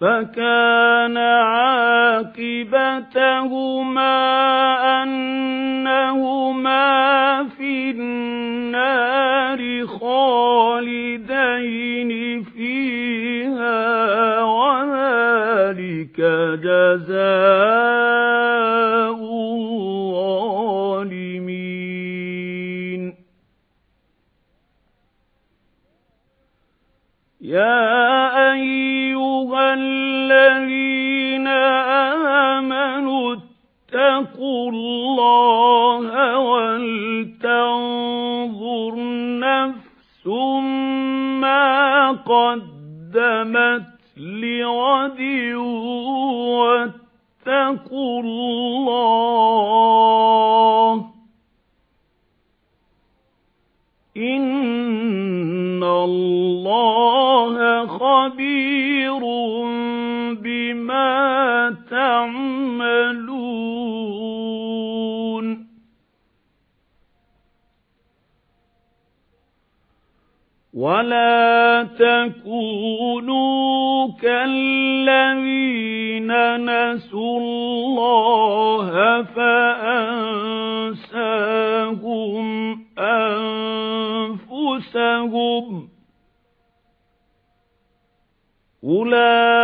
فَكَانَ عَاقِبَتَهُمَا أَنَّهُمَا فِي النَّارِ خَالِدَيْنِ فِيهَا وَذَلِكَ جَزَاءُ الظَّالِمِينَ. يَا أَيُّهَا اللَّهَ وَلْتَنظُرْ نَفْسٌ مَا قَدَّمَتْ لِغَدٍ وَاتَّقُوا اللَّهَ إِنَّ اللَّهَ وَلَا تَكُونُوا كَالَّذِينَ نَسُوا اللَّهَ فَأَنسَاهُمْ أَنفُسَهُمْ أُولَئِكَ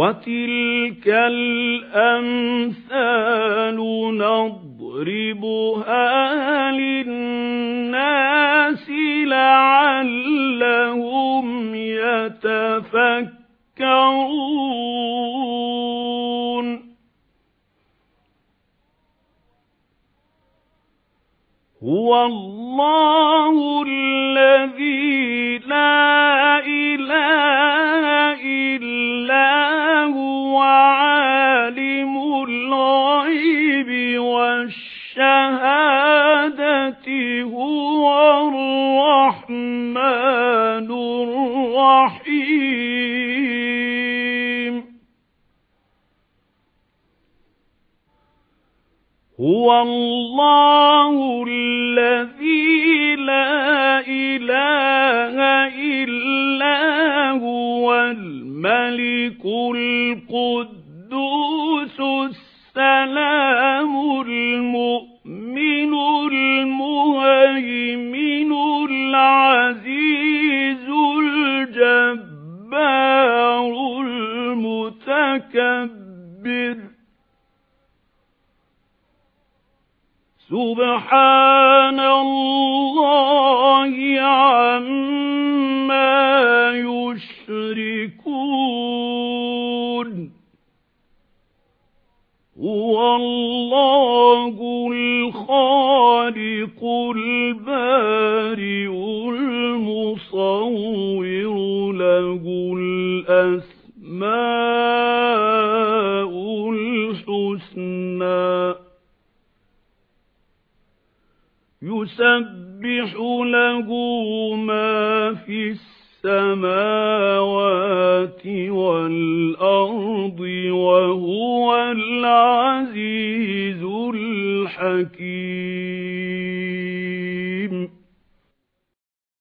وَتِلْكَ الْأَمْثَالُ نَضْرِبُهَا لِلنَّاسِ لَعَلَّهُمْ يَتَفَكَّرُونَ هُوَ اللَّهُ الَّذِي لَا الرَّحْمَنُ الرَّحِيمُ. هُوَ اللَّهُ الَّذِي لَا إِلَٰهَ إِلَّا هُوَ الْمَلِكُ الْقُدُّوسُ الْمُتَكَبِّرُ سُبْحَانَ اللَّهِ عَمَّا يُشْرِكُونَ. هُوَ اللَّهُ الْخَالِقُ الْبَارِئُ الْمُصَوِّرُ لَهُ الْأَسْمَاءُ يُسَبِّحُ لَهُ مَا فِي السَّمَاوَاتِ وَالْأَرْضِ وَهُوَ الْعَزِيزُ الْحَكِيمُ.